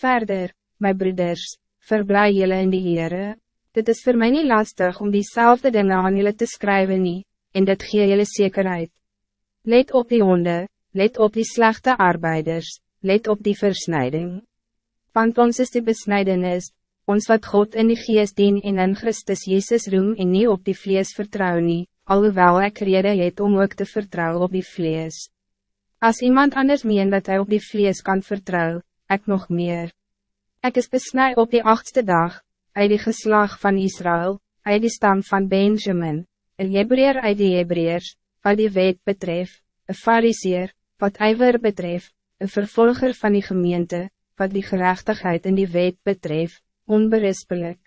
Verder, my broeders, verblij jullie in die Heere. Dit is voor mij niet lastig om diezelfde dingen aan jullie te schrijven nie, en dit gee jullie zekerheid. Let op die honden, let op die slechte arbeiders, let op die versnijding. Want ons is die besnijdenis, ons wat God in die geest dien en in Christus Jezus roem en niet op die vlees vertrouw nie, alhoewel ek rede het om ook te vertrouwen op die vlees. Als iemand anders meen dat hij op die vlees kan vertrouwen, ik nog meer. Ik is besnij op die achtste dag, uit die geslag van Israël, uit die stam van Benjamin, een Hebreer uit die Hebreers, wat die wet betreft, een fariseer, wat ijver betreft, een vervolger van die gemeente, wat die gerechtigheid in die wet betreft, onberispelijk.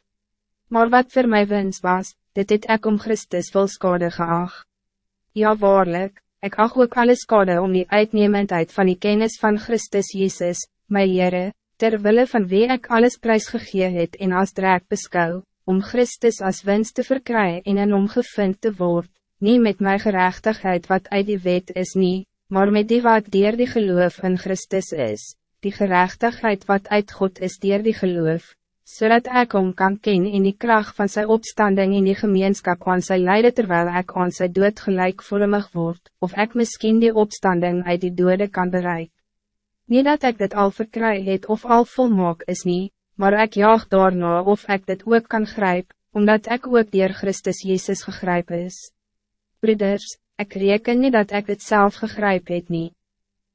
Maar wat voor mij wens was, dit het ek om Christus vol skade geag. Ja waarlijk, ik ag ook alle skade om die uitnemendheid van die kennis van Christus Jezus, my Heere, terwille van wie ik alles prijsgegee het en als draak beskou, om Christus als winst te verkrijgen en in hom gevind te word, niet met mijn gerechtigheid wat uit die wet is niet, maar met die wat dier die geloof in Christus is, die gerechtigheid wat uit God is dier die geloof, zodat so ik om kan ken in die kracht van zijn opstanding in die gemeenschap aan sy leide terwijl ik aan sy dood gelijkvormig word, of ik misschien die opstanding uit die dode kan bereiken. Niet dat ik dit al verkry het of al volmaak is niet, maar ik jaag daarna of ik dit ook kan grijpen, omdat ik ook dier Christus Jezus gegryp is. Broeders, ik reken niet dat ik dit zelf gegryp het niet.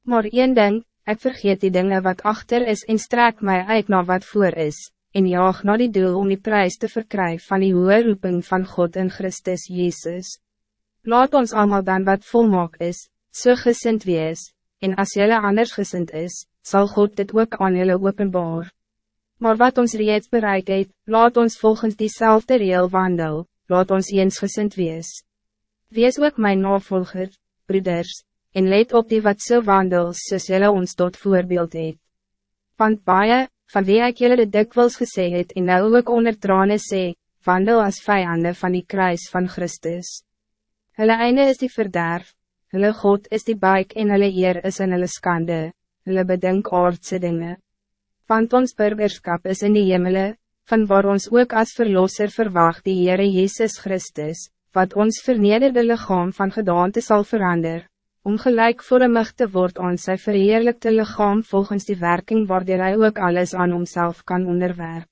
Maar één ding, ik vergeet die dingen wat achter is en strek mij uit naar wat voor is, en jaag naar die doel om die prijs te verkrijgen van die hoge roeping van God in Christus Jezus. Laat ons allemaal dan wat volmaak is, so gesind wees, en als jullie anders gezind is, zal God dit ook aan jullie openbaar. Maar wat ons reeds bereik het, laat ons volgens diezelfde reel wandel, laat ons eens gezind wees. Wees ook mijn navolger, broeders, en let op die wat so wandel, soos jylle ons tot voorbeeld het. Want baie, van wie ek jylle dit dikwils gesê het en nou ook onder trane sê, wandel als vijanden van die kruis van Christus. Hulle einde is die verderf, Hulle God is die buik en hulle eer is in hulle skande, hulle bedink aardse dinge. Want ons burgerskap is in die hemele, van waar ons ook als verlosser verwacht die Heere Jezus Christus, wat ons vernederde lichaam van gedaante zal veranderen, om gelijk voor een te word aan sy verheerlijkte lichaam volgens die werking waardoor hij ook alles aan homself kan onderwerpen.